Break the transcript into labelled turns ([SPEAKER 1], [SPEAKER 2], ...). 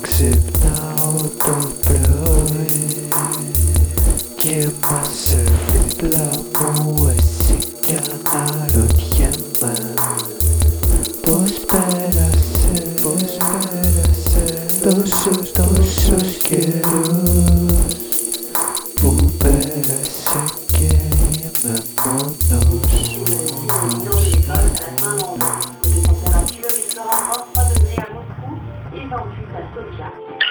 [SPEAKER 1] ξυπνάω το πρωί και μας δίπλα μου εσύ κι αναρωτιέμαι. Πως πέρασε, πως πέρασε τόσο, τόσο καιρός που πέρασε και είμαι.
[SPEAKER 2] 那我们去感受一下。